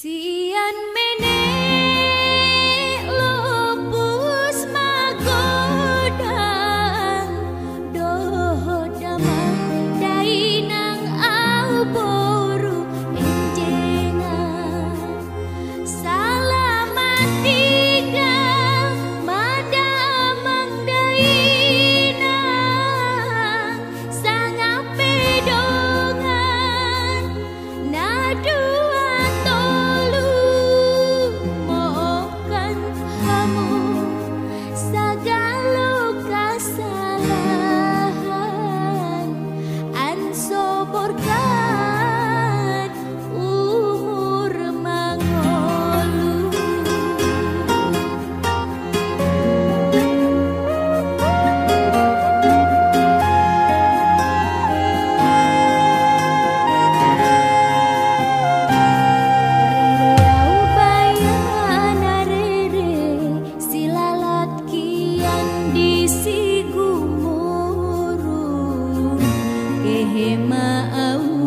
Síanme hiểm mà âu